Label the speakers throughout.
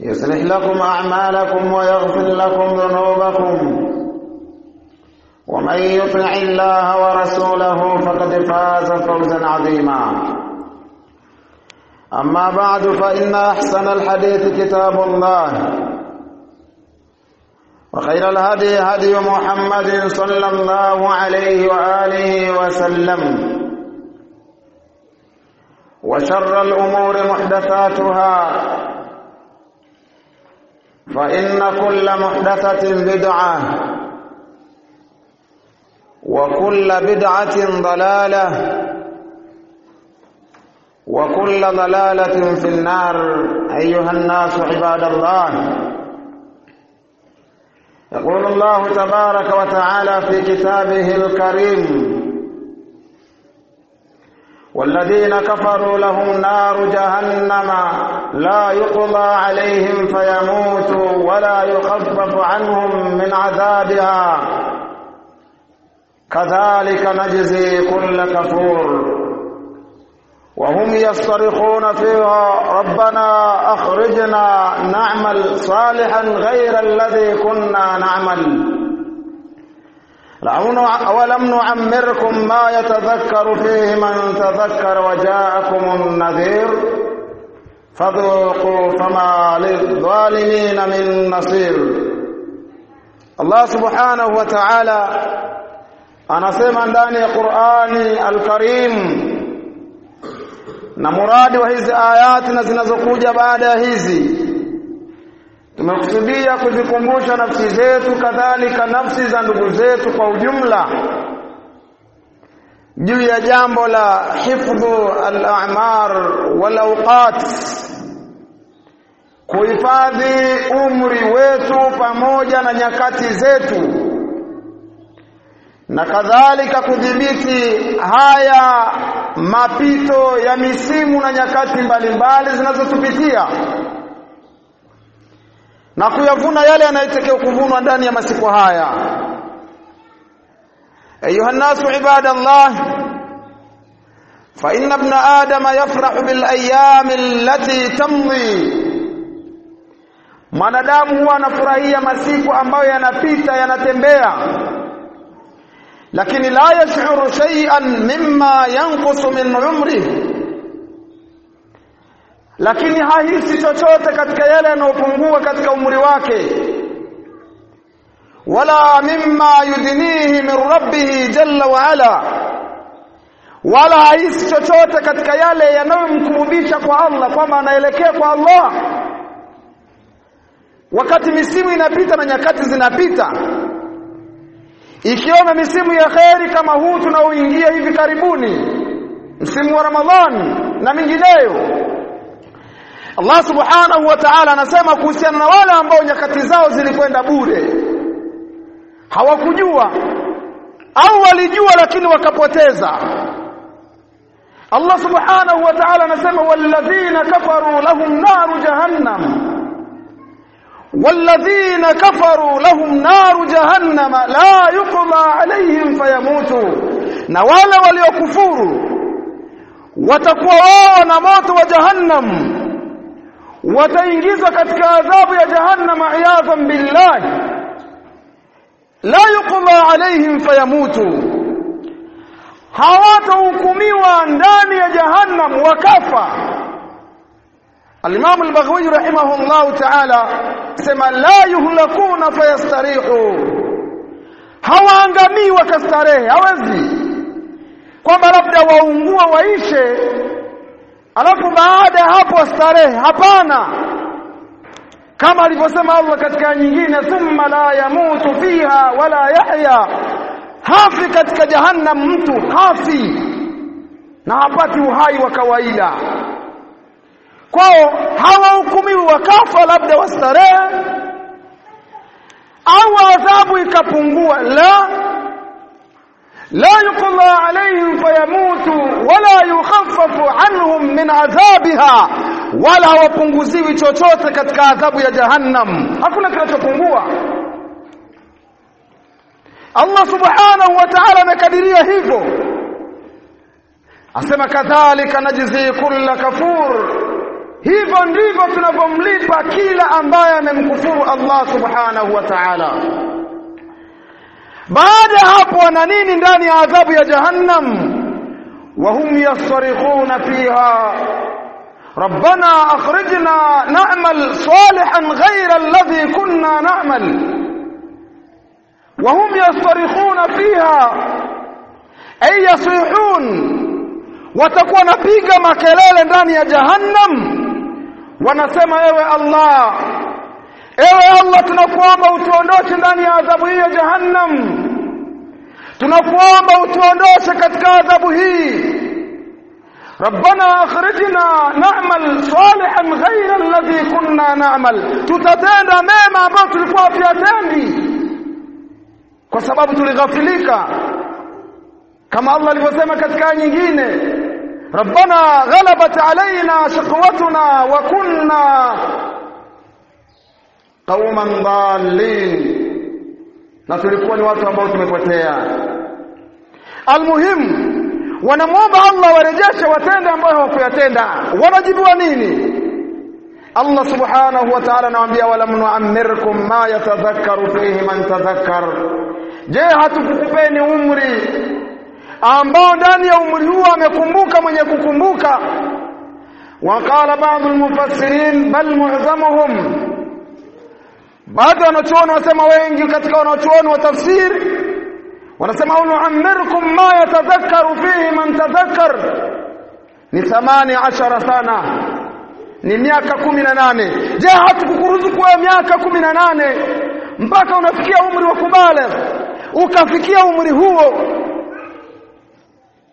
Speaker 1: يصلح لكم أعمالكم ويغفر لكم ذنوبكم. ومن يطع الله ورسوله فقد فاز فوزا عظيما. أما بعد فإن أحسن الحديث كتاب الله. وخير الهدي هدي محمد صلى الله عليه وآله وسلم. وشر الأمور محدثاتها. فإن كل محدثة بدعة وكل بدعة ضلالة وكل ضلالة في النار. أيها الناس عباد الله يقول الله تبارك وتعالى في كتابه الكريم والذين كفروا لهم نار جهنم لا يقضى عليهم فيموتوا ولا يخفف عنهم من عذابها. كذلك نجزي كل كفور. وهم يصطرخون فيها ربنا أخرجنا نعمل صالحا غير الذي كنا نعمل. أولم نعمركم ما يتذكر فيه من تذكر وجاءكم النذير. فذوقوا فما للظالمين من نصير. الله سبحانه وتعالى al-Karim na muradi wa hizi ayati na zinazokuja baada ya hizi tumekusudia kuzikumbusha nafsi zetu kadhalika nafsi za ndugu zetu kwa ujumla juu ya jambo la hifdhu al-a'mar wal awqat kuhifadhi umri wetu pamoja na nyakati zetu na kadhalika kudhibiti haya mapito ya misimu na nyakati mbalimbali zinazotupitia na kuyavuna yale yanayotakiwa kuvunwa ndani ya masiku haya. Ayuha nasu ibadallah fa inna ibna adama yafrahu bil ayami allati tamdi. Mwanadamu huwa anafurahia masiku ambayo yanapita yanatembea. Lakini la yash'uru shay'an mimma yanqusu min umrihi lakini hahisi chochote katika yale yanayopungua katika umri wake. Wala mimma yudnihi min rabbihi jalla wa ala. Wala hahisi chochote katika yale yanayomkumbusha kwa Allah kwamba anaelekea kwa Allah. Wakati misimu inapita na nyakati zinapita. Ikiwemo misimu ya kheri kama huu tunaoingia hivi karibuni. Msimu wa Ramadhani na mingineyo Allah subhanahu wa ta'ala anasema kuhusiana na wale ambao nyakati zao zilikwenda bure hawakujua au walijua lakini wakapoteza Allah subhanahu wa ta'ala anasema walladhina kafaru lahum naru jahannam والذين كفروا لهم نار جهنم لا يقضى عليهم فيموتوا na wale waliokufuru watakuwa wao na moto wa jahannam wataingizwa katika adhabu ya jahannam iyadhan billah la yuqda alaihim fayamutu. Hawatahukumiwa ndani ya jahannam wakafa. Al-Imam Al-Baghawi rahimahullah ta'ala sema la yuhlakuna fayastarihu. Hawaangamii wakastarehe hawezi. Kwamba labda waungua waishe alafu baada ya hapo starehe hapana. Kama alivyosema Allah katika nyingine thumma la yamutu fiha wala yahya. Hafi katika jahannam mtu hafi. Na hapati uhai wa kawaida. Kwao hawahukumiwi wakafa labda wastarehe au adhabu ikapungua. La la يقضى عليهم فيموتوا wala yukhaffafu anhum min adhabiha wala hawapunguziwi chochote katika adhabu ya jahannam. Hakuna kinachopungua. Allah subhanahu wa ta'ala amekadiria hivyo. Asema kadhalika najzi kulla kafur. Hivyo ndivyo tunavyomlipa kila ambaye amemkufuru Allah subhanahu wa ta'ala baada hapo wana nini ndani ya adhabu ya jahannam وهم يصرخون فيها ربنا أخرجنا نعمل صالحا غير الذي كنا نعمل وهم يصرخون فيها أي يصيحون watakuwa napiga makelele ndani ya jahannam wanasema ewe Allah ewe Allah tunakuomba utuondoshe ndani ya adhabu hii ya jahannam tunakuomba utuondoshe katika adhabu hii ربنا اخرجنا نعمل صالحا غير الذي كنا نعمل tutatenda mema ambayo tulikuwa tuyatendi kwa sababu tulighafilika kama Allah alivyosema katika nyingine ربنا غلبت علينا شقوتنا وكنا قوما ضالين na tulikuwa ni watu ambao tumepotea almuhim wanamwomba Allah warejeshe watende ambayo hawakuyatenda wanajibiwa nini Allah subhanahu wa ta'ala anawaambia walam nu'ammirkum ma yatadhakkaru fihi man tadhakkar je hatukukupeni umri ambao ndani ya umri huo amekumbuka mwenye kukumbuka وقال بعض المفسرين بل معظمهم baadhi wanachuoni wasema wengi katika wanachuoni wa tafsiri wanasema unuammirkum ma yatadhakkaru fihi man tadhakkar. Ni 18 sana. Ni miaka kumi na nane. Je hatukukuruzuku miaka kumi na nane mpaka unafikia umri wa kubale ukafikia umri huo?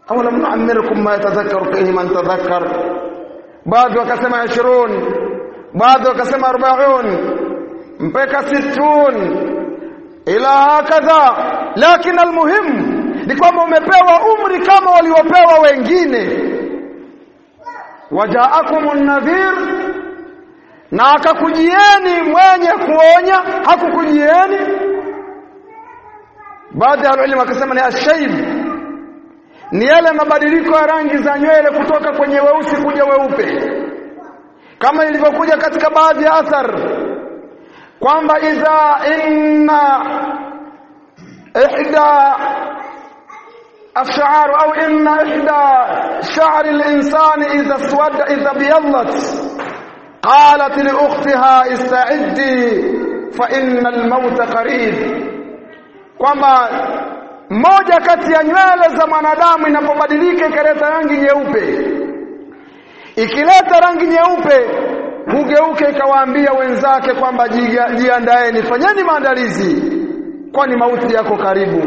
Speaker 1: Awalam nuammirkum ma yatadhakkaru fihi man tadhakkar? Baadhi wakasema 20 baadhi wakasema 40 mpaka 60 ila hakadha. Lakini almuhim ni kwamba umepewa umri kama waliopewa wengine. Wajaakumun nadhir na akakujieni mwenye kuonya hakukujieni. Baadhi ya walimu akasema ni ashaib ni yale mabadiliko ya rangi za nywele kutoka kwenye weusi kuja weupe. Kama ilivyokuja katika baadhi ya athar kwamba idha inna ihda الشعر أو إن إحدى شعر الإنسان إذا اسود إذا بيضت قالت لأختها استعدي فإن الموت قريب kwamba moja kati ya nywele za mwanadamu inapobadilika ikaleta rangi nyeupe ikileta rangi nyeupe hugeuke ikawaambia wenzake kwamba jiandaeni fanyeni maandalizi kwani mauti yako karibu.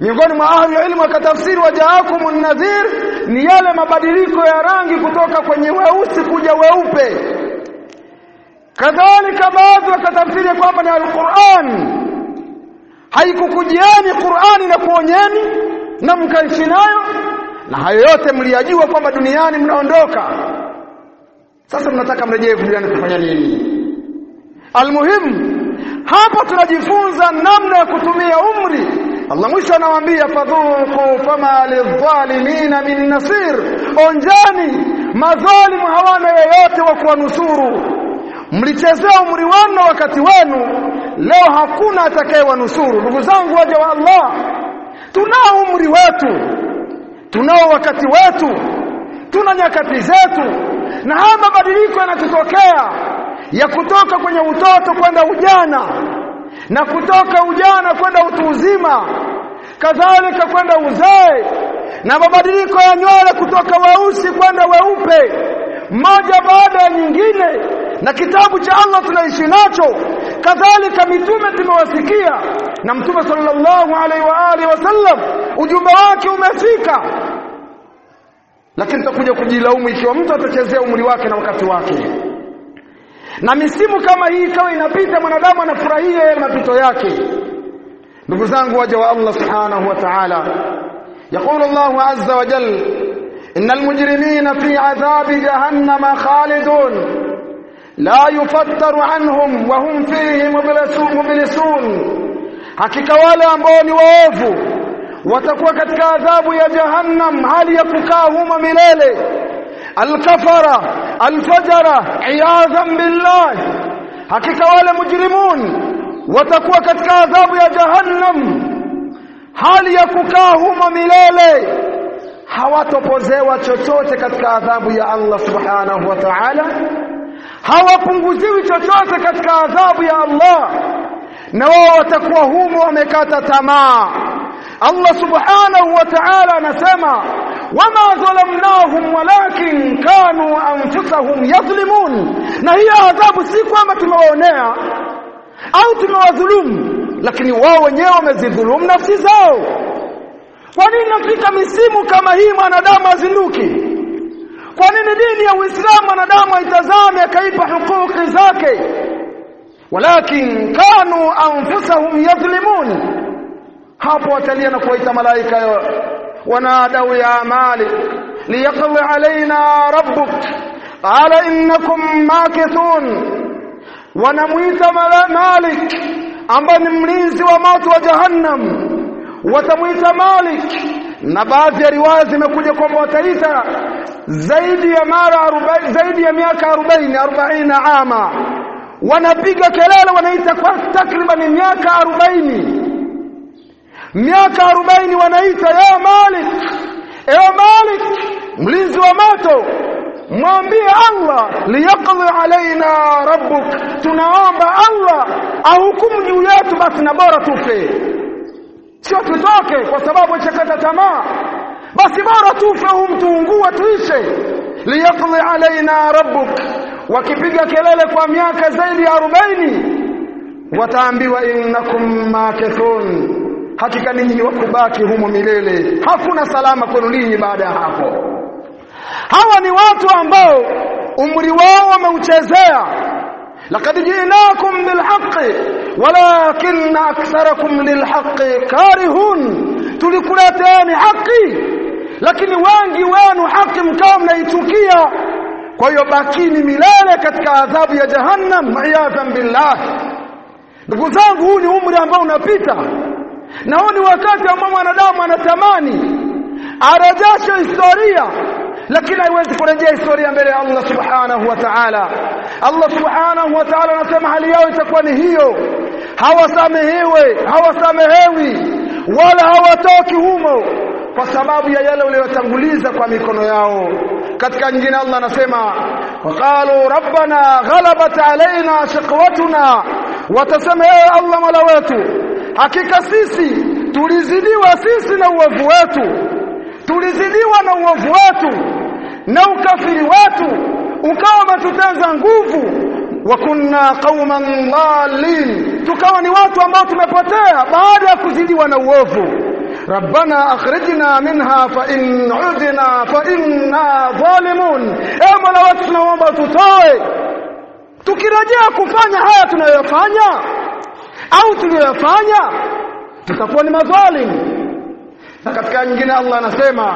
Speaker 1: Miongoni mwa ahli ilmu akatafsiri, wajaakum nadhir ni yale mabadiliko ya rangi kutoka kwenye weusi kuja weupe. Kadhalika baadhi wakatafsiri kwamba ni alquran. Haikukujieni qurani na kuonyeni na mkaishi nayo na hayo yote mliyajua kwamba duniani mnaondoka sasa mnataka mrejee duniani kufanya nini? Almuhimu hapa tunajifunza namna ya kutumia umri. Allah mwisho anawaambia fadhuku fama lidhalimina min nasir. Onjani madhalimu hawana yeyote wa kuwanusuru. Mlichezea umri wenu wakati wenu leo hakuna atakayewanusuru. Ndugu zangu waja wa Allah tunao umri wetu tunao wakati wetu tuna nyakati zetu na haya mabadiliko yanatutokea ya kutoka kwenye utoto kwenda ujana na kutoka ujana kwenda utu uzima kadhalika kwenda uzee na mabadiliko ya nywele kutoka weusi kwenda weupe moja baada ya nyingine na kitabu cha Allah tunaishi nacho kadhalika mitume tumewasikia. Na mtume sallallahu alaihi wa alihi wasallam ujumbe wake umefika lakini tutakuja kujilaumu ikiwa mtu atachezea umri wake na wakati wake na misimu kama hii ikawa inapita mwanadamu anafurahia mapito yake ndugu zangu waja wa Allah subhanahu wa ta'ala يقول الله عز وجل إن المجرمين في عذاب جهنم خالدون لا يفتر عنهم وهم فيه مبلسون hakika wale ambao ni waovu watakuwa katika adhabu ya jahannam hali ya kukaa humo milele. Alkafara alfajara iyadhan billah. Hakika wale mujrimun watakuwa katika adhabu ya jahannam hali ya kukaa humo milele. Hawatopozewa chochote katika adhabu ya Allah subhanahu wa ta'ala. Hawapunguziwi chochote katika adhabu ya Allah. Na wao watakuwa humo wamekata tamaa Allah subhanahu wa ta'ala anasema wama zalamnahum walakin kanu anfusahum yadhlimun na hiyo adhabu si kwamba tumewaonea au tumewadhulumu lakini wao wenyewe wamezidhulumu nafsi zao. Kwa nini nafika misimu kama hii mwanadamu azinduki? Kwa nini dini ya Uislamu mwanadamu aitazame akaipa hukuki zake? Walakin kanu anfusahum yadhlimun hapo watalia na kuwaita malaika wanadau ya malik liyaqdi alaina rabbuk. Qala innakum makithun. Wanamuita malik ambaye ni mlinzi wa moto wa jahannam. Watamuita malik na baadhi ya riwaya zimekuja kwamba wataita zaidi ya mara 40 zaidi ya miaka 40 40 ama. Wanapiga kelele wanaita kwa takriban miaka 40 miaka 40 wanaita ya malik! Ya malik! Mlinzi wa moto! Mwambie Allah liyaqdi alaina rabbuk. Tunaomba Allah ahukumu juu yetu basi na bora tufe. Sio tutoke kwa sababu chakata tamaa. Basi bora tufe huu mtuungue tuishe liyaqdi alaina rabbuk. Wakipiga kelele kwa miaka zaidi ya 40 wataambiwa innakum makithun hakika ninyi ni wakubaki humo milele. Hakuna salama kwenu ninyi baada ya hapo. Hawa ni watu ambao umri wao wameuchezea. Laqad ji'nakum bilhaqqi walakin aktharakum lilhaqqi karihun. Tulikuleteeni haki lakini wengi wenu haki mkawa mnaichukia. Kwa hiyo bakini milele katika adhabu ya jahannam iyadhan billah. Ndugu zangu huu ni umri ambao unapita na huu ni wakati ambao mwanadamu anatamani arejeshe historia lakini haiwezi kurejea historia mbele ya Allah subhanahu wa ta'ala. Allah subhanahu wa ta'ala anasema hali yao itakuwa ni hiyo. Hawasamehewe hawasamehewi wala hawatoki humo kwa sababu ya yale waliyotanguliza kwa mikono yao. Katika nyingine Allah anasema waqalu rabbana ghalabat alaina shiqwatuna watasema ewe Allah mola wetu hakika sisi tulizidiwa sisi na uovu wetu tulizidiwa na uovu wetu na ukafiri wetu ukawa umetuteza nguvu. Wa kunna qauman dhalin tukawa ni watu ambao tumepotea baada ya kuzidiwa na uovu. Minha fa in udna fa inna zalimun. E mola wetu tunaomba tutoe tukirejea kufanya haya tunayofanya au tuliyoyafanya tutakuwa ni madhalim. Na katika nyingine Allah anasema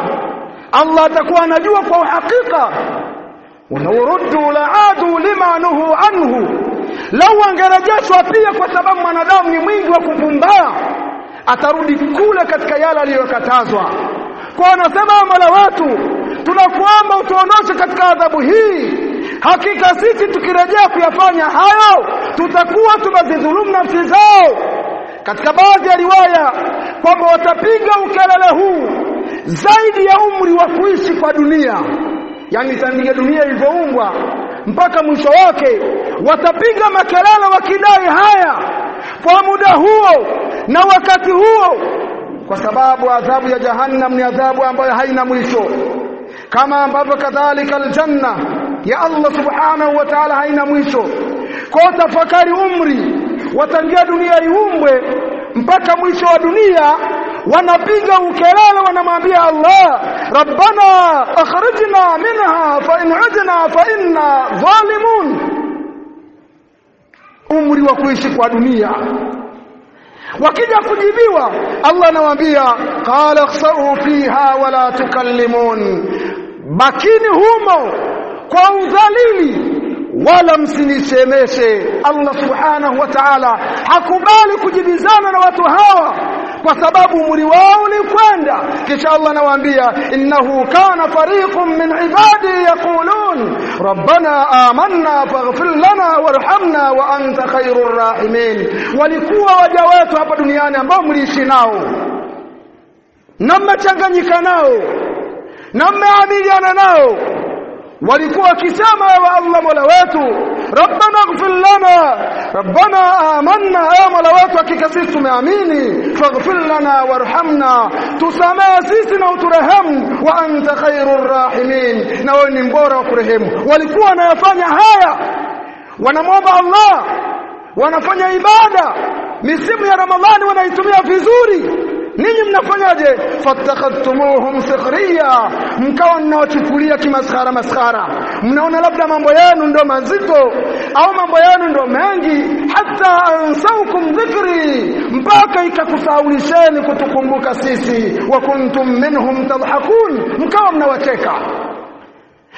Speaker 1: Allah atakuwa anajua kwa uhakika wanauruddu laadu lima nuhu anhu. Lau angerejeshwa pia kwa sababu mwanadamu ni mwingi wa kupumbaa atarudi kule katika yale aliyokatazwa. Kwa anasema Mola wetu tunakuomba utuondoshe katika adhabu hii hakika sisi tukirejea kuyafanya hayo tutakuwa tumezidhulumu nafsi zao. Katika baadhi ya riwaya kwamba watapiga ukelele huu zaidi ya umri wa kuishi kwa dunia. Yani tangia dunia ilivyoumbwa mpaka mwisho wake watapiga makelele wakidai haya kwa muda huo na wakati huo. Kwa sababu adhabu ya jahannam ni adhabu ambayo haina mwisho. Kama ambavyo kadhalika aljanna ya Allah subhanahu wa ta'ala haina mwisho. Kwa tafakari umri watangia dunia iumbwe mpaka mwisho wa dunia wanapiga ukelele wanamwambia Allah rabbana akhrijna minha fa in udna fa inna zalimun. Umri wa kuishi kwa dunia. Wakija kujibiwa Allah anawaambia qala khsa'u fiha wala tukallimun. Bakini humo kwa udhalili wala msinisemeshe. Allah subhanahu wa ta'ala hakubali kujibizana na watu hawa kwa sababu umri wao ulikwenda kisha Allah anawaambia innahu kana fariqun min ibadi yaqulun rabbana amanna faghfir lana warhamna wa anta khairur rahimin. Walikuwa waja wetu hapa duniani ambao mliishi nao na mmechanganyika nao na mmeamiliana nao walikuwa wakisema wa Allah mola wetu rabbana ighfir lana rabbana amanna ya mola wetu hakika sisi tumeamini faghfir lana warhamna tusamehe sisi na uturehemu wa anta khairur rahimin. Na wewe ni mbora wa kurehemu. Walikuwa wanayafanya haya wanamwomba Allah wanafanya ibada misimu ya Ramadhani wanaitumia vizuri ninyi mnafanyaje? Fatakhadtumuhum sikhriya mkawa mnawachukulia kimaskhara maskhara. Mnaona labda mambo yenu ndo mazito au mambo yenu ndo mengi. Hata ansaukum dhikri mpaka ikakusaulisheni kutukumbuka sisi. Wa kuntum minhum tadhakun mkawa mnawacheka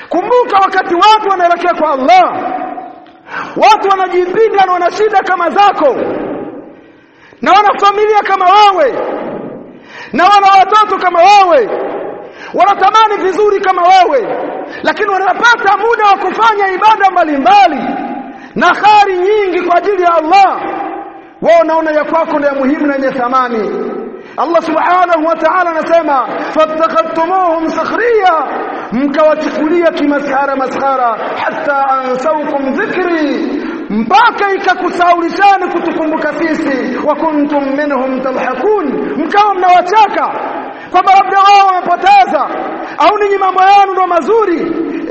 Speaker 1: kumbuka wakati watu wanaelekea kwa Allah. Watu wanajipinda na wana shida kama zako. Na wana familia kama wewe na wana watoto kama wewe wanatamani vizuri kama wewe lakini wanapata muda wa kufanya ibada mbalimbali na khari nyingi kwa ajili ya Allah wao wanaona ya kwako ndio muhimu na yenye thamani Allah subhanahu wa ta'ala anasema fattakhadtumuhum sakhriya mkawachukulia kimaskhara maskhara hatta ansaukum dhikri mpaka ikakusaulishani kutukumbuka sisi wa kuntum minhum tadhakun mkao mnawachaka kwamba labda wao wamepoteza au ninyi mambo yenu ndo mazuri?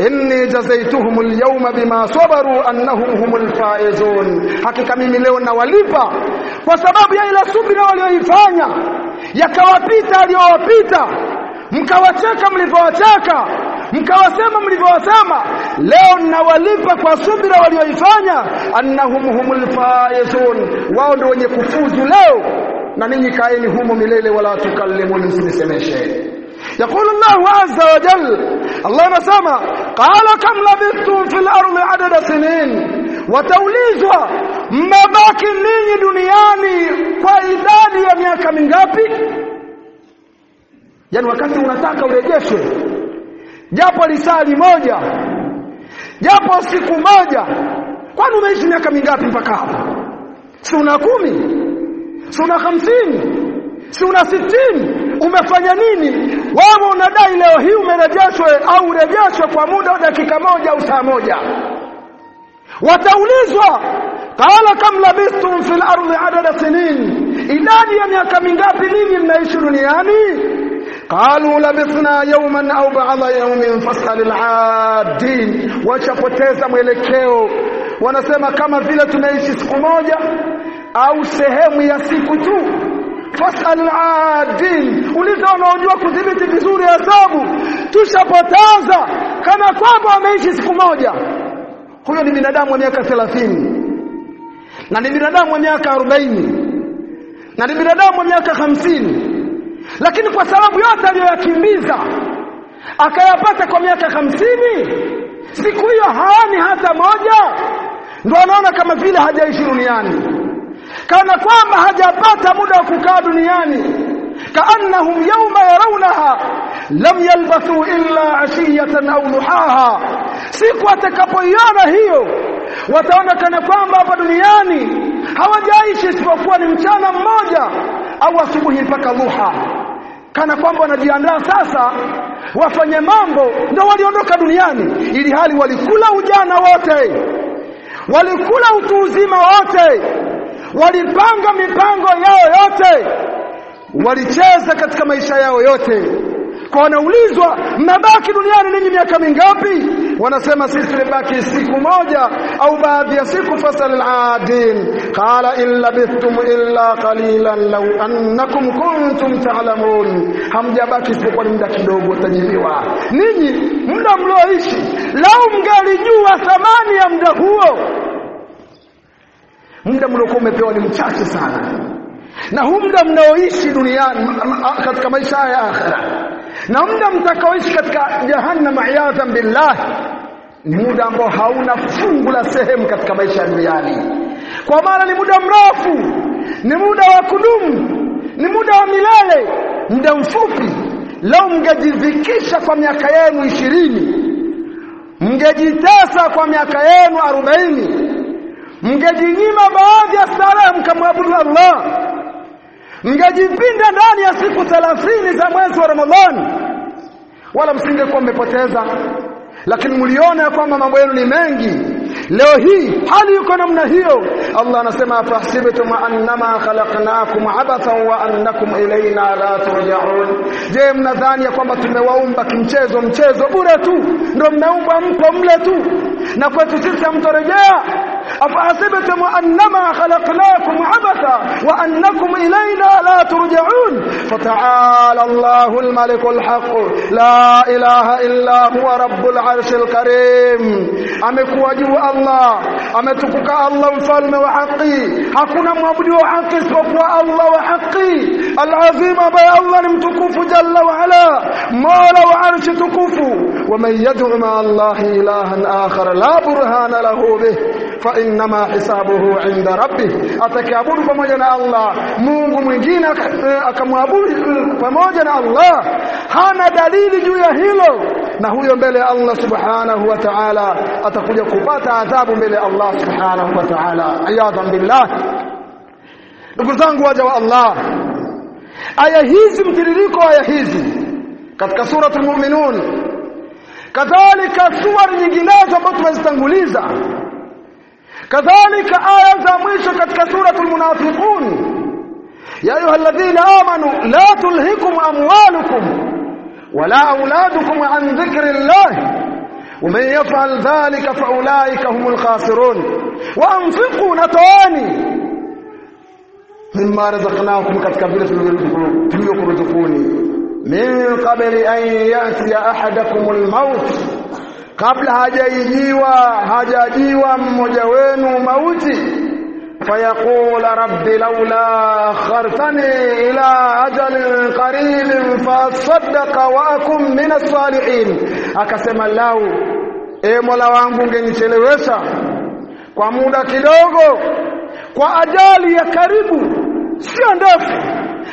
Speaker 1: Inni jazaituhum alyawma bima sabaru annahum humul faizun. Hakika mimi leo nawalipa kwa sababu ya ile subira walioifanya. Yakawapita aliyowapita mkawacheka mlivyowacheka mkawasema mlivyowasema leo ninawalipa kwa subira walioifanya annahum humul faizun wao ndio wenye kufuzu leo na ninyi kaeni humo milele wala tukallimuni msinisemeshe يقول الله عز وجل الله نسمع قال كم لبثتم في الأرض عدد سنين wataulizwa mmebaki ninyi duniani kwa idadi ya miaka mingapi yani wakati unataka urejeshwe japo lisali moja japo siku moja. Kwani umeishi miaka mingapi mpaka hapo si una kumi? Si una hamsini? Si una sitini? Umefanya nini? Wewe unadai leo hii umerejeshwe au urejeshwe kwa muda wa dakika moja au saa moja. Wataulizwa qala kam labistum fil ardi adada sinin? Idadi ya miaka mingapi ninyi mnaishi duniani qalu labithna yawman au ba'da yawmin fas'al al-'adin, wachapoteza mwelekeo. Wanasema kama vile tumeishi siku moja au sehemu ya siku tu. Fas'al al-'adin, uliza wanaojua kudhibiti vizuri hesabu. Tushapoteza kana kwamba wameishi siku moja. Huyo ni binadamu wa miaka 30 na ni binadamu wa miaka 40 na ni binadamu wa miaka hamsini lakini kwa sababu yote aliyoyakimbiza akayapata kwa miaka hamsini siku hiyo haoni hata moja. Ndo anaona kama vile hajaishi duniani kana kwamba hajapata muda wa kukaa duniani. Kaannahum yawma yarawnaha lam yalbathu illa ashiyatan au duhaha siku atakapoiona hiyo wataona kana kwamba hapa duniani hawajaishi isipokuwa ni mchana mmoja au asubuhi mpaka dhuha kana kwamba wanajiandaa sasa wafanye mambo ndio waliondoka duniani ili hali walikula ujana wote walikula utu uzima wote walipanga mipango yao yote walicheza katika maisha yao yote. Kwa wanaulizwa mnabaki duniani ninyi miaka mingapi wanasema sisi tulibaki siku moja au baadhi ya siku fasal adin qala in labithtum illa qalilan law annakum kuntum ta'lamun. Hamjabaki isipokuwa muda kidogo tajibiwa ninyi muda mlioishi lau mngelijua thamani ya muda huo. Muda mliokuwa umepewa ni mchache sana. Na huu muda mnaoishi duniani katika maisha ya akhera na muda mtakaoishi katika jahannam iyadhan billah muda ambao hauna fungu la sehemu katika maisha ya duniani. Kwa maana ni muda mrefu ni muda wa kudumu ni muda wa milele muda mfupi. Leo mngejivikisha kwa miaka yenu ishirini mngejitesa kwa miaka yenu arobaini mngejinyima baadhi ya starehe mkamwabudu Allah mngejipinda ndani ya siku 30 za mwezi wa Ramadhani. Wala msingekuwa mmepoteza lakini mliona kwamba mambo yenu ni mengi. Leo hii hali yuko namna hiyo. Allah anasema fahsibtum annama khalaqnakum abathan wa annakum ilayna la turja'un. Je mnadhani kwamba tumewaumba kimchezo mchezo bure tu? Ndio mmeumba mpo mle tu. Na kwetu sisi hamtorejea أفحسبتم أنما خلقناكم عبثا وأنكم إلينا لا ترجعون؟ فتعالى الله الملك الحق. لا إله إلا هو رب العرش الكريم. أمك وجو الله. أمتكك الله فالم وحقي. حقنا مبد وحقي سوف الله وحقي. العظيم بي الله نمتكف جل وعلا. مولا عرش تكف. ومن يدعو مع الله إلها آخر لا برهان له به. Burhana lahu bih fa innama hisabuhu inda rabbih atakiabudu pamoja na Allah Mungu mwingine akamwabudu pamoja na Allah. Hana dalili juu ya hilo. Na huyo mbele ya Allah subhanahu wa ta'ala atakuja kupata adhabu mbele ya Allah subhanahu wa ta'ala. Ayadhan billah. Ndugu zangu waja wa Allah. Aya hizi mtiririko aya hizi katika suratul mu'minun. Kadhalika suwar nyinginezo ambazo tumezitanguliza كذلك آية زميشة كتك سورة المنافقون. يا أيها الذين آمنوا لا تلهكم أموالكم ولا أولادكم عن ذكر الله. ومن يفعل ذلك فأولئك هم الخاسرون. وأنفقوا نتواني. مما رزقناكم كتك فليكرزقوني من قبل أن يأتي أحدكم الموت. kabla hajajiwa hajajiwa mmoja wenu mauti فيقول رب لولا أخرتني إلى أجل قريب فأصدق وأكن من الصالحين akasema lau e Mola wangu ungenichelewesha kwa muda kidogo kwa ajali ya karibu sio ndefu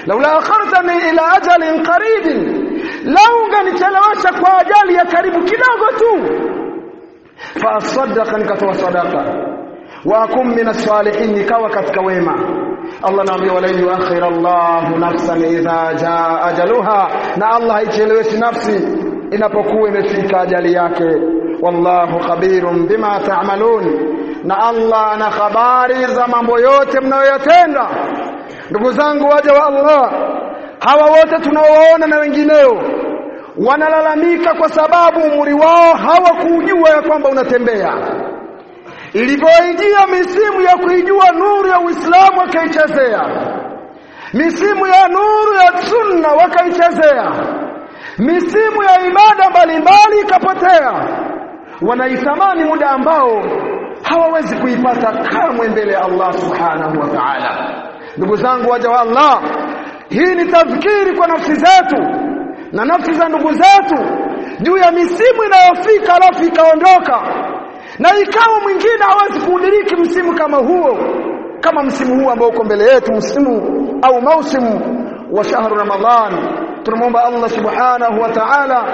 Speaker 1: laula akhartani ila ajalin qaribin lau ungenichelewesha kwa ajali ya karibu kidogo tu. Fa asaddaqa nikatoa sadaqa wa akum min as-salihin nikawa katika wema. Allah naambia wala yuakhir Allah nafsan idha jaa ajaluha. Na Allah haicheleweshi nafsi inapokuwa imefika ajali yake. Wallahu khabirun bima ta'malun. Na Allah ana habari za mambo yote mnayoyatenda. Ndugu zangu waja wa Allah hawa wote tunaowaona na wengineo. Wanalalamika kwa sababu umri wao hawakujua ya kwamba unatembea. Ilivyoingia misimu ya kuijua nuru ya Uislamu wakaichezea. Misimu ya nuru ya sunna wakaichezea. Misimu ya ibada mbalimbali ikapotea. Wanaitamani muda ambao hawawezi kuipata kamwe mbele ya Allah subhanahu wa ta'ala. Ndugu zangu waja wa Allah hii ni tadhkiri kwa nafsi zetu na nafsi za ndugu zetu juu ya misimu inayofika alafu ikaondoka. Na ikawa mwingine hawezi kuudiriki msimu kama huo kama msimu huu ambao uko mbele yetu msimu au mausimu wa shahru ramadhan. Tunamwomba Allah subhanahu wa ta'ala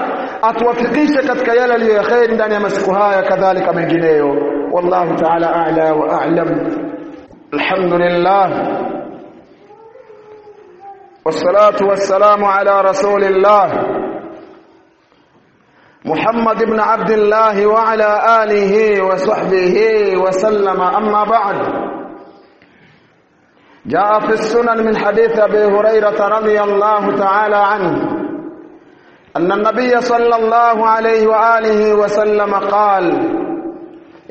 Speaker 1: atuwafikishe katika yale aliyo ya kheri ndani ya masiku haya kadhalika mengineyo. Wallahu ta'ala a'la wa a'lam. Alhamdulillah والصلاة والسلام على رسول الله محمد بن عبد الله وعلى آله وصحبه وسلم. أما بعد جاء في السنن من حديث أبي هريرة رضي الله تعالى عنه أن النبي صلى الله عليه وآله وسلم قال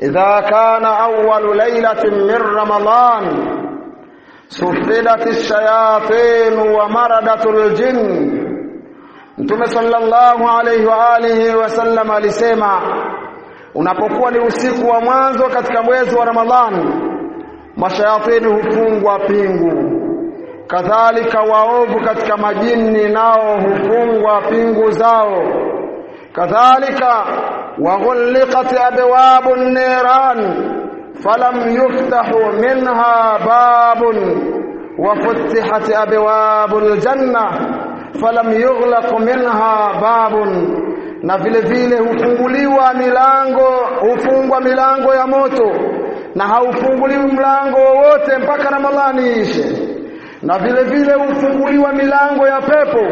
Speaker 1: إذا كان أول ليلة من رمضان sufidat shayatin wa maradatul jin Mtume sallallahu alayhi wa alihi wasallam alisema unapokuwa ni usiku wa mwanzo katika mwezi wa Ramadhani mashayatini hufungwa pingu. Kadhalika waovu katika majini nao hufungwa pingu zao. Kadhalika waghulqat abwabun niran. falam yuftahu minha babun وفتحت أبواب الجنة falam yughlaq minha babun na vile vile hufunguliwa milango hufungwa milango ya moto na haufunguliwi mlango wowote mpaka Ramadhani ishe na vile vile hufunguliwa milango ya pepo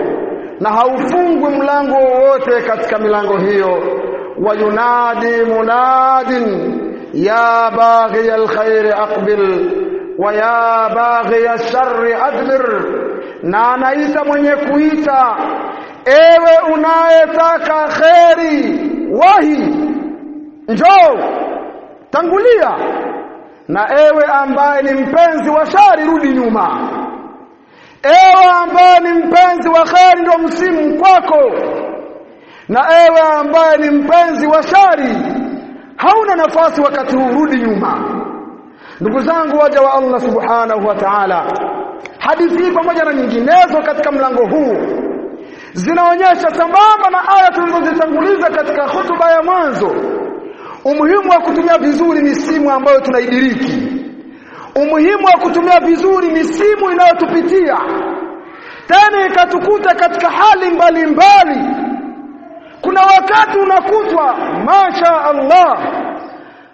Speaker 1: na haufungwi mlango wowote katika milango hiyo wayunadi munadin ya باغي الخير اقبل ويا باغي الشر adbir na anaita mwenye kuita ewe unayetaka kheri wahi njoo tangulia na ewe ambaye ni mpenzi wa shari rudi nyuma ewe ambaye ni mpenzi wa kheri ndio msimu kwako na ewe ambaye ni mpenzi wa shari hauna nafasi wakati urudi nyuma ndugu zangu waja wa Allah subhanahu wa ta'ala hadithi hii pamoja na nyinginezo katika mlango huu zinaonyesha sambamba na aya tulizozitanguliza katika hotuba ya mwanzo umuhimu wa kutumia vizuri misimu ambayo tunaidiriki umuhimu wa kutumia vizuri misimu inayotupitia tena ikatukuta katika hali mbalimbali mbali. Kuna wakati unakutwa masha Allah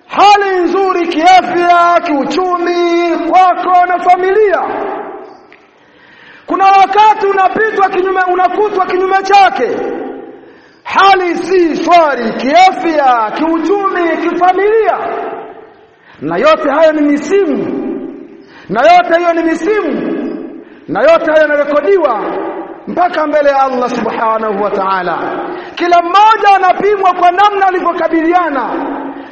Speaker 1: hali nzuri kiafya kiuchumi kwako na familia. Kuna wakati unapitwa kinyume unakutwa kinyume chake. Hali si shwari kiafya kiuchumi kifamilia. Na yote hayo ni misimu. Na yote hiyo ni misimu. Na yote hayo yanarekodiwa mpaka mbele ya Allah subhanahu wa ta'ala. Kila mmoja anapimwa kwa namna alivyokabiliana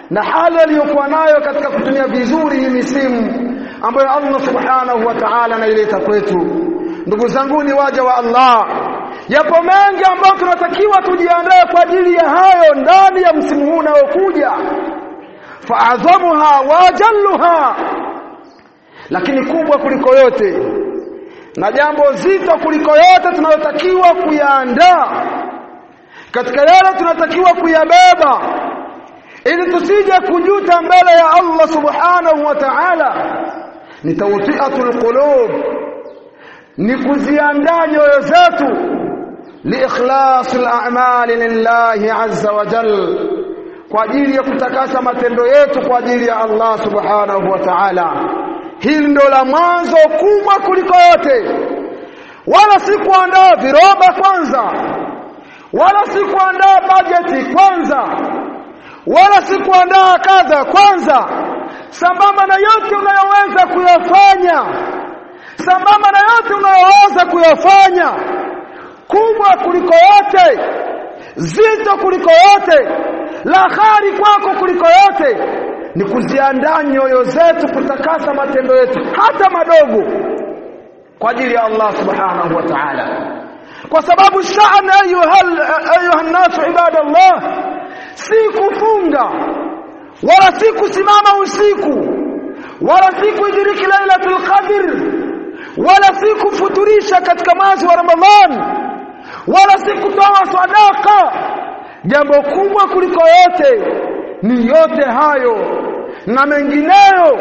Speaker 1: na hali aliyokuwa nayo katika kutumia vizuri hii misimu ambayo Allah subhanahu wa ta'ala anaileta kwetu. Ndugu zangu ni waja wa Allah. Yapo mengi ambayo tunatakiwa tujiandae kwa ajili ya hayo ndani ya msimu huu unaokuja. Faadhamuha wajalluha lakini kubwa kuliko yote na jambo zito kuliko yote tunayotakiwa kuyaandaa. Katika yale tunatakiwa kuyabeba ili tusije kujuta mbele ya Allah subhanahu wa ta'ala. Ni tawti'atul qulub ni kuziandaa nyoyo zetu liikhlas al-a'mal lillahi azza wa jal kwa ajili ya kutakasa matendo yetu kwa ajili ya Allah subhanahu wa ta'ala. Hili ndio la mwanzo kubwa kuliko yote. Wala si kuandaa viroba kwanza. Wala si kuandaa bajeti kwanza. Wala si kuandaa kadha kwanza. Sambamba na yote unayoweza kuyafanya. Sambamba na yote unayoweza kuyafanya. Kubwa kuliko yote. Zito kuliko yote la khari kwako kuliko yote ni kuziandaa nyoyo zetu kutakasa matendo yetu hata madogo kwa ajili ya Allah subhanahu wa ta'ala. Kwa sababu sha'an ayuha nasu ibadallah si kufunga wala si kusimama usiku wala si kuidiriki lailatul qadr wala si kufuturisha katika mwezi wa Ramadhan wala si kutoa sadaka jambo kubwa kuliko yote ni yote hayo na mengineyo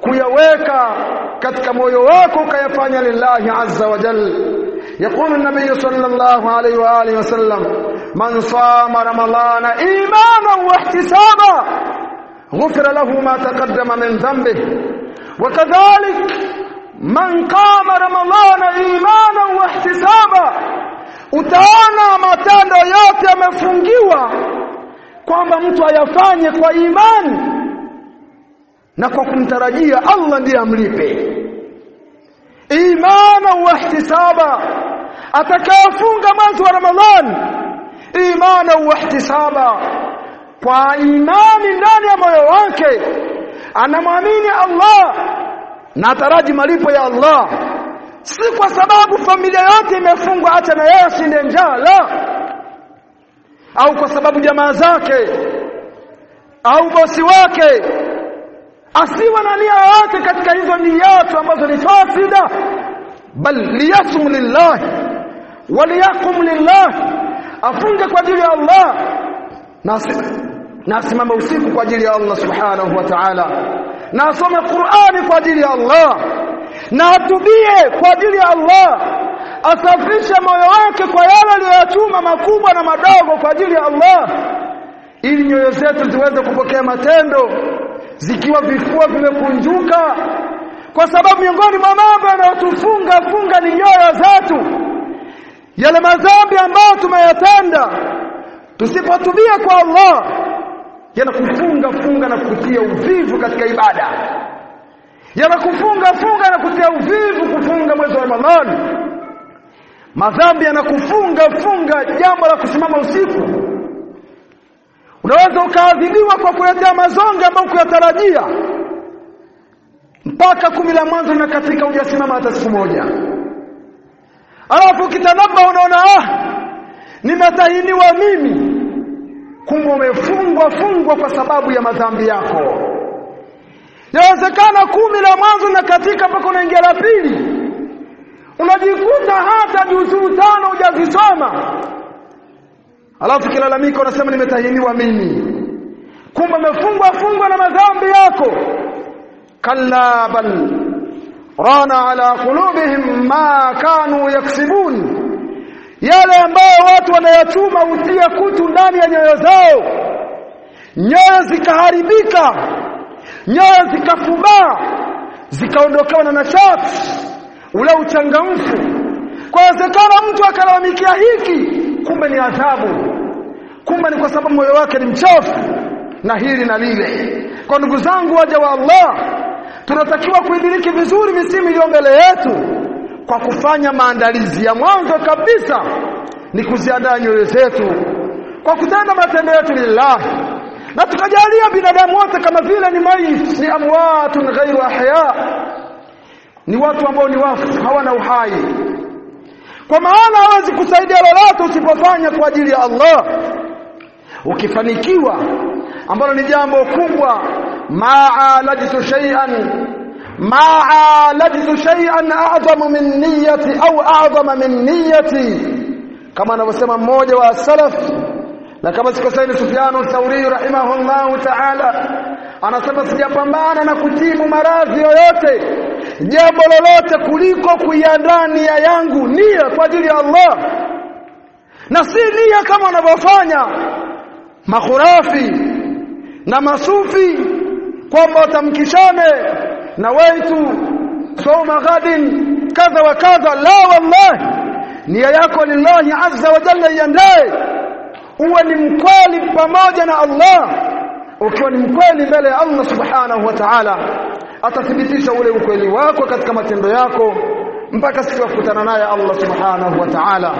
Speaker 1: kuyaweka katika moyo wako ukayafanya lillahi azza wa jalla يقول النبي صلى الله عليه واله وسلم من صام رمضان ايمانا واحتسابا غفر له ما تقدم من ذنبه وكذلك من قام رمضان ايمانا واحتسابا utaona matendo yote yamefungiwa kwamba mtu ayafanye kwa imani na kwa kumtarajia Allah ndiye amlipe. Imana wa ihtisaba. Atakayofunga mwezi wa Ramadhani imana wa ihtisaba. Kwa imani ndani ya moyo wake anamwamini Allah na taraji malipo ya Allah si kwa sababu familia yote imefungwa hata na yeye asinde njaa la au kwa sababu jamaa zake au bosi wake asiwa na nia yoyote katika hizo niyatu ambazo ni fasida. Bal liyasum lillah waliyaqum lillah afunge kwa ajili ya Allah na asimame usiku kwa ajili ya Allah subhanahu wa ta'ala. Na asome Qur'ani kwa ajili ya Allah na atubie kwa ajili ya Allah. Asafishe moyo wake kwa yale aliyoyachuma makubwa na madogo kwa ajili ya Allah ili nyoyo zetu ziweze kupokea matendo zikiwa vifua vimekunjuka. Kwa sababu miongoni mwa mambo yanayotufunga funga ni nyoyo zetu yale madhambi ambayo tumeyatenda. Tusipotubia kwa Allah yanakufunga funga na kutia uvivu katika ibada yanakufunga funga na kutia uvivu kufunga mwezi wa Ramadhani. Madhambi yanakufunga funga jambo la kusimama usiku. Unaweza ukaadhibiwa kwa kuletea mazonge ambayo kuyatarajia mpaka kumi la mwanzo na katika hujasimama hata siku moja. Alafu ukitanaba unaona ah nimetahiniwa mimi. Kumbe umefungwa fungwa kwa sababu ya madhambi yako yawezekana kumi la mwanzo na katika mpaka unaingia la pili. Unajikuta hata juzuu tano hujazisoma. Alafu kilalamika unasema nimetahiniwa mimi. Kumbe umefungwa fungwa na madhambi yako. Kalla bal rana ala qulubihim ma kanu yaksibun. Yale ambayo watu wanayachuma utia kutu ndani ya nyoyo zao. Nyoyo zikaharibika nyoyo zikafubaa zikaondokewa na nashati ule uchangamfu. Kwa wezekana mtu akalalamikia hiki kumbe ni adhabu. Kumbe ni kwa sababu moyo wake ni mchafu na hili na lile. Kwa ndugu zangu waja wa Allah tunatakiwa kuidiriki vizuri misimu iliyo mbele yetu kwa kufanya maandalizi ya mwanzo kabisa ni kuziandaa nyoyo zetu kwa kutenda matendo yetu lillahi na tukajalia binadamu wote kama vile ni maiti ni amwatun ghairu ahya. Ni watu ambao ni wafu hawana uhai. Kwa maana hawezi kusaidia lolote usipofanya kwa ajili ya Allah. Ukifanikiwa ambalo ni jambo kubwa ma'alajtu shay'an ma'alajtu shay'an a'zamu min niyyati au a'zama min niyyati. Kama anavyosema mmoja wa salaf na kama sikosaini Sufyanu Thauri rahimahullahu ta'ala anasema sijapambana na kutimu maradhi yoyote jambo lolote kuliko kuiandaa nia yangu nia kwa ajili ya Allah. Na si nia kama wanavyofanya makhurafi na masufi kwamba watamkishane na waitu soma ghadin kadha wa kadha. La wallahi nia yako lillahi azza wa jalla iandae uwe ni mkweli pamoja na Allah. Ukiwa ni mkweli mbele ya Allah subhanahu wa ta'ala atathibitisha ule ukweli wako katika matendo yako mpaka siku ya kukutana naye Allah subhanahu wa ta'ala.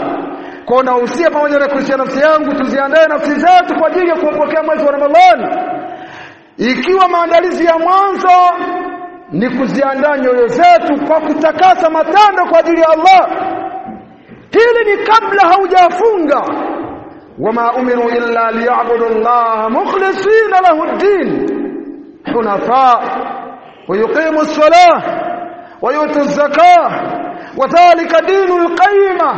Speaker 1: Kwa nahusia pamoja na kuhusia nafsi yangu tuziandae nafsi zetu kwa ajili ya kuupokea mwezi wa Ramadhani. Ikiwa maandalizi ya mwanzo ni kuziandaa nyoyo zetu kwa kutakasa matendo kwa ajili ya Allah hili ni kabla haujafunga وما أمروا إلا ليعبدوا الله مخلصين له الدين حنفاء ويقيموا الصلاة ويؤتوا الزكاة وذلك دين القيمة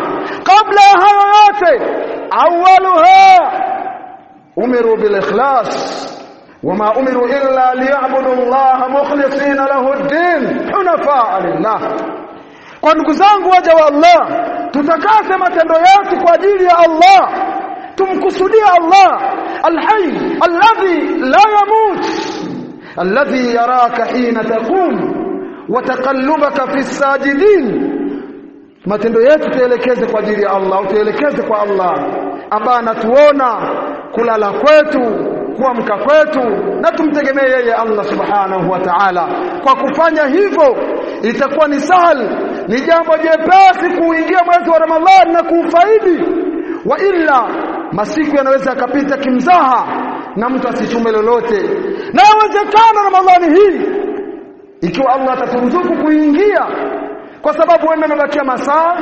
Speaker 1: قبل هواياته أولها أمروا بالإخلاص. وما أمروا إلا ليعبدوا الله مخلصين له الدين حنفاء لله. قد ndugu وجه الله تتكاثم Allah tutakase الله tumkusudia Allah alhayy alladhi la yamut alladhi yaraka hina taqum wa taqallubaka fi sajidin. Matendo yetu tuelekeze kwa ajili ya Allah tuelekeze kwa Allah ambaye anatuona kulala kwetu kuamka kwetu na tumtegemee yeye Allah subhanahu wa ta'ala. Kwa kufanya hivyo itakuwa ni sahal ni jambo jepesi kuingia mwezi wa Ramadhani na kuufaidi. Wa illa masiku yanaweza yakapita kimzaha na mtu asichume lolote. Na yawezekana Ramadhani hii ikiwa Allah ataturuzuku kuingia kwa sababu wewe umebakia masaa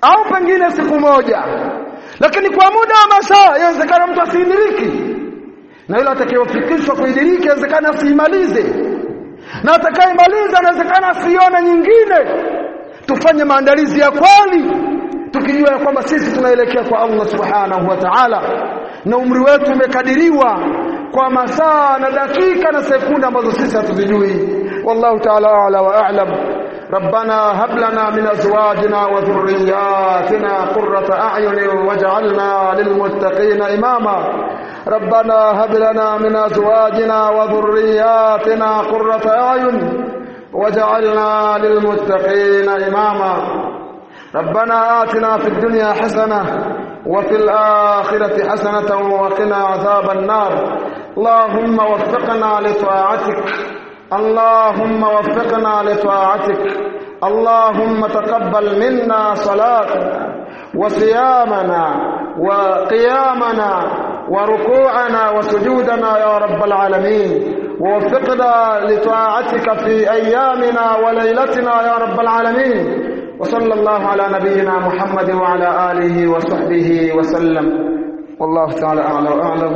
Speaker 1: au pengine siku moja. Lakini kwa muda wa masaa inawezekana mtu asiidiriki na yule atakayefikishwa kuidiriki inawezekana asiimalize. Na atakayemaliza anawezekana asione nyingine. Tufanye maandalizi ya kweli tukijua ya kwamba sisi tunaelekea kwa Allah subhanahu wa ta'ala na umri wetu umekadiriwa kwa masaa na dakika na sekunde ambazo sisi hatuzijui wallahu ta'ala a'la wa a'lam ربنا هب لنا من ازواجنا وذرياتنا قرة اعين واجعلنا للمتقين اماما ربنا هب لنا من ازواجنا وذرياتنا قرة اعين واجعلنا للمتقين اماما ربنا آتنا في الدنيا حسنة وفي الآخرة حسنة وقنا عذاب النار. اللهم وفقنا لطاعتك. اللهم وفقنا لطاعتك. اللهم تقبل منا صلاتنا وصيامنا وقيامنا وركوعنا وسجودنا يا رب العالمين. ووفقنا لطاعتك في أيامنا وليلتنا يا رب العالمين. وصلى الله على نبينا محمد وعلى آله وصحبه وسلم. والله تعالى أعلى وأعلم